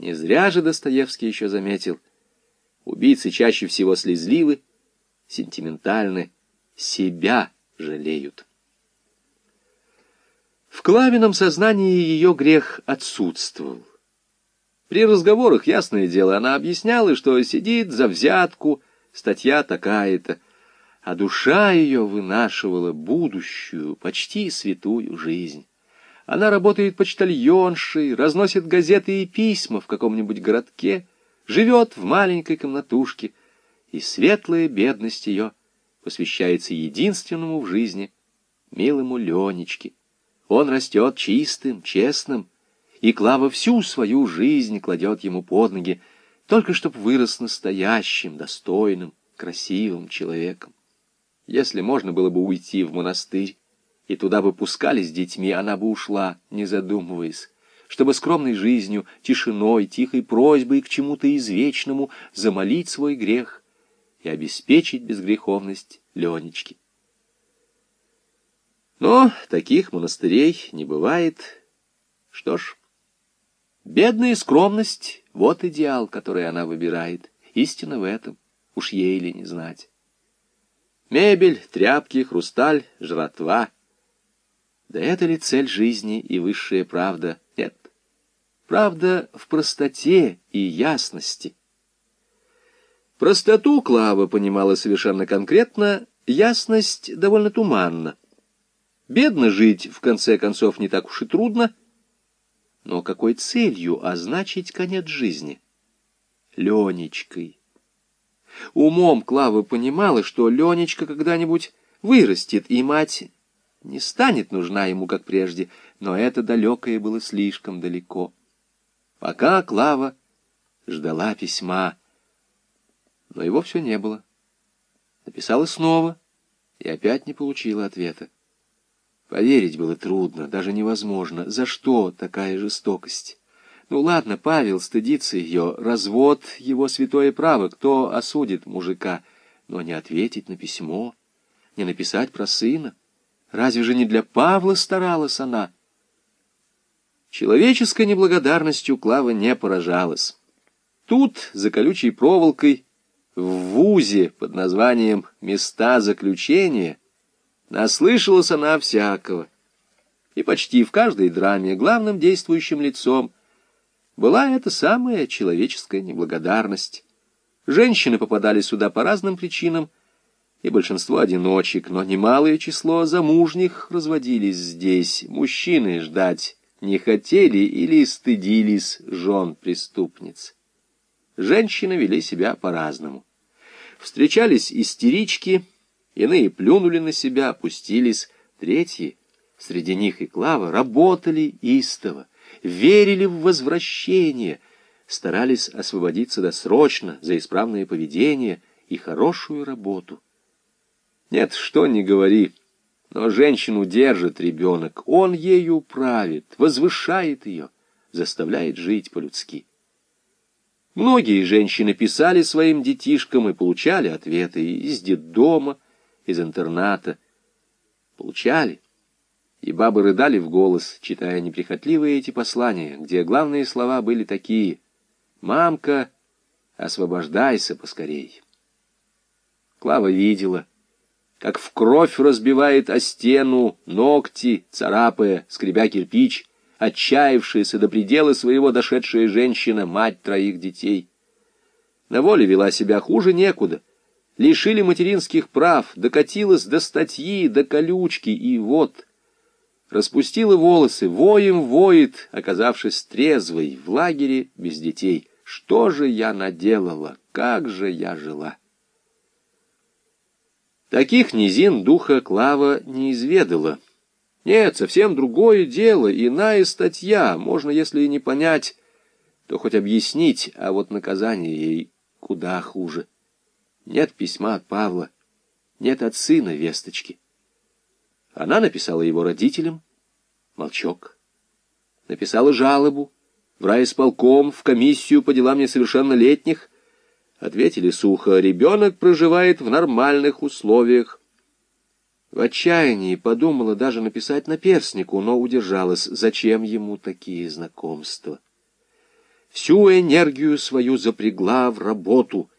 Не зря же Достоевский еще заметил. Убийцы чаще всего слезливы, сентиментальны, себя жалеют. В Клавином сознании ее грех отсутствовал. При разговорах, ясное дело, она объясняла, что сидит за взятку, статья такая-то, а душа ее вынашивала будущую, почти святую жизнь. Она работает почтальоншей, разносит газеты и письма в каком-нибудь городке, живет в маленькой комнатушке, и светлая бедность ее посвящается единственному в жизни, милому Ленечке. Он растет чистым, честным, и Клава всю свою жизнь кладет ему под ноги, только чтоб вырос настоящим, достойным, красивым человеком. Если можно было бы уйти в монастырь, и туда бы пускали с детьми, она бы ушла, не задумываясь, чтобы скромной жизнью, тишиной, тихой просьбой к чему-то извечному замолить свой грех и обеспечить безгреховность Ленечки. Но таких монастырей не бывает. Что ж, бедная скромность — вот идеал, который она выбирает. Истина в этом, уж ей ли не знать. Мебель, тряпки, хрусталь, жратва. Да это ли цель жизни и высшая правда? Нет. Правда в простоте и ясности. Простоту Клава понимала совершенно конкретно, ясность довольно туманно. Бедно жить, в конце концов, не так уж и трудно. Но какой целью означить конец жизни? Ленечкой. Умом Клава понимала, что Ленечка когда-нибудь вырастет, и мать не станет нужна ему, как прежде, но это далекое было слишком далеко. Пока Клава ждала письма, но его все не было. Написала снова и опять не получила ответа. Поверить было трудно, даже невозможно. За что такая жестокость? Ну ладно, Павел стыдится ее, развод — его святое право, кто осудит мужика, но не ответить на письмо, не написать про сына. Разве же не для Павла старалась она? Человеческой неблагодарностью Клава не поражалась. Тут, за колючей проволокой, в ВУЗе под названием «Места заключения», Наслышалась она всякого. И почти в каждой драме главным действующим лицом была эта самая человеческая неблагодарность. Женщины попадали сюда по разным причинам, и большинство одиночек, но немалое число замужних разводились здесь. Мужчины ждать не хотели или стыдились жен преступниц. Женщины вели себя по-разному. Встречались истерички — Иные плюнули на себя, опустились. Третьи, среди них и Клава, работали истово, верили в возвращение, старались освободиться досрочно за исправное поведение и хорошую работу. Нет, что ни говори, но женщину держит ребенок, он ею правит, возвышает ее, заставляет жить по-людски. Многие женщины писали своим детишкам и получали ответы из детдома, из интерната. Получали. И бабы рыдали в голос, читая неприхотливые эти послания, где главные слова были такие «Мамка, освобождайся поскорей». Клава видела, как в кровь разбивает о стену ногти, царапая, скребя кирпич, отчаявшаяся до предела своего дошедшая женщина, мать троих детей. На воле вела себя хуже некуда — лишили материнских прав, докатилась до статьи, до колючки, и вот распустила волосы, воем воет, оказавшись трезвой в лагере без детей. Что же я наделала? Как же я жила? Таких низин духа Клава не изведала. Нет, совсем другое дело, иная статья. Можно, если и не понять, то хоть объяснить, а вот наказание ей куда хуже. Нет письма от Павла, нет от сына весточки. Она написала его родителям, молчок. Написала жалобу в райисполком, в комиссию по делам несовершеннолетних. Ответили сухо, ребенок проживает в нормальных условиях. В отчаянии подумала даже написать наперснику, но удержалась, зачем ему такие знакомства. всю энергию свою запрягла в работу —